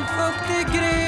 Kalfuktig gren